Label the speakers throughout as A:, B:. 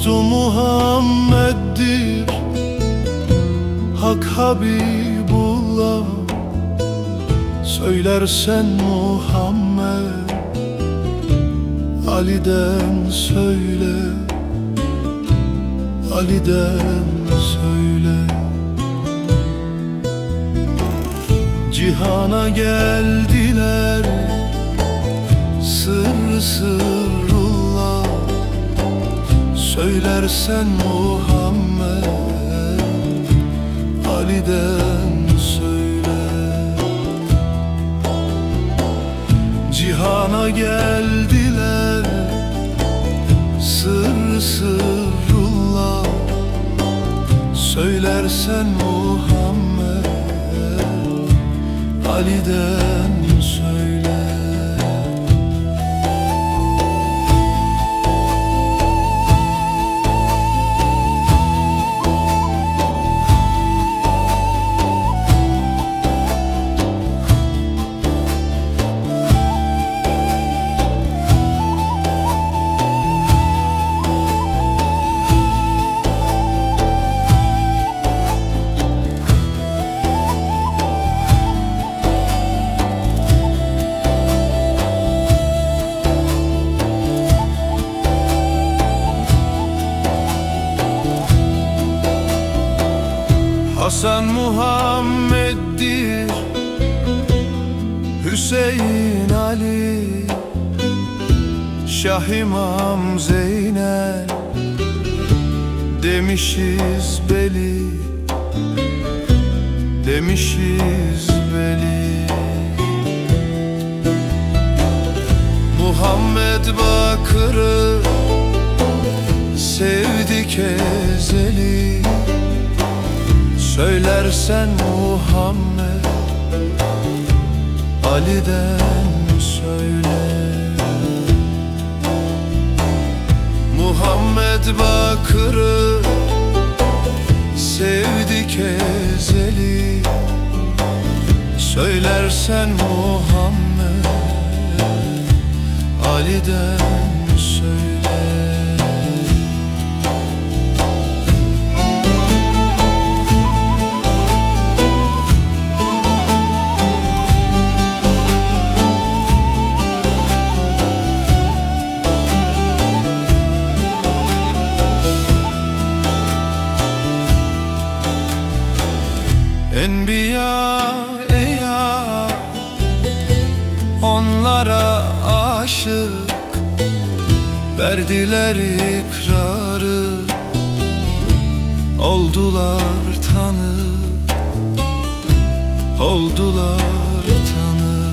A: Dostu Muhammed'dir. Hak Habibullah. Söylersen Muhammed. Ali'den söyle. Ali'den söyle. Cihana geldiler. Sır sırrullah Söylersen Muhammed Ali'den söyle. Cihana geldiler Sır sırrullah. Söylersen Muhammed Ali'den söyle Hasan Muhammed'dir Hüseyin Ali Şah İmam Zeynel. Demişiz beli Demişiz beli Muhammed Bakır'ı Sevdik ezeli Söylersen Muhammed Ali'den söyle. Muhammed Bakır'ı Sevdik ezeli. Söylersen Muhammed Ali'den söyle Enbiya eya. Onlara aşık Verdiler ikrarı. Oldular tanı Oldular tanı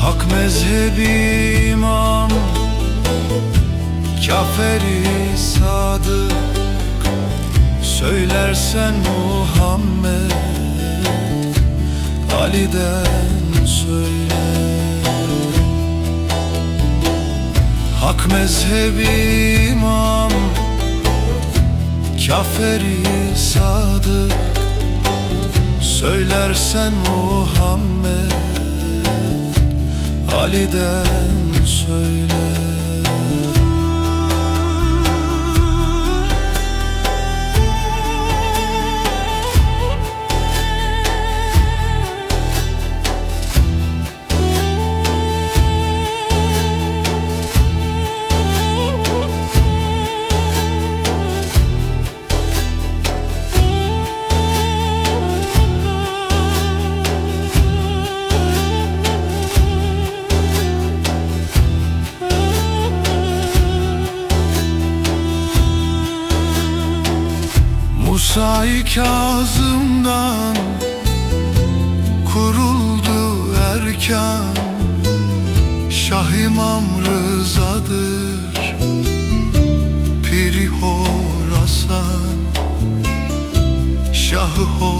A: Hak mezhebi imam Söylersen Muhammed Ali'den söyle. Hak mezhebi imam Kaferi sadık. Söylersen Muhammed Ali'den söyle Musa-i Kazım'dan kuruldu erkan Şah İmam Rıza'dır Piri Horasan Şahı Horasan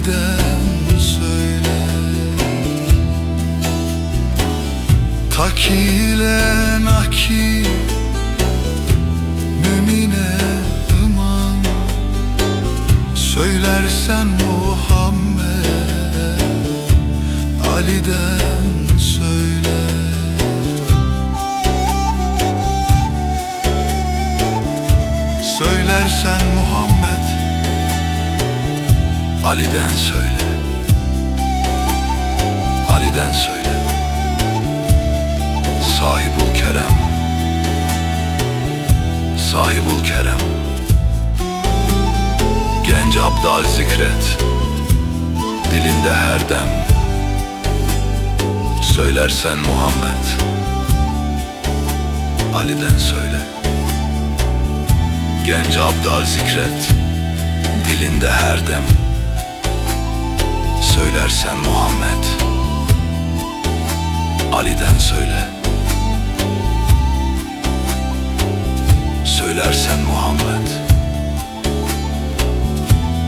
A: Ali'den söyle. Ta Akile nakil Mümine iman Söylersen Muhammed Ali'den Ali'den söyle. Ali'den söyle. Sahibul Kerem. Sahibul Kerem. Genç Abdal zikret. Dilinde her dem. Söylersen Muhammed. Ali'den söyle. Genç Abdal zikret. Dilinde her dem Söylersen Muhammed. Ali'den söyle. Söylersen Muhammed.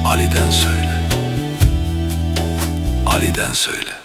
A: Ali'den söyle. Ali'den söyle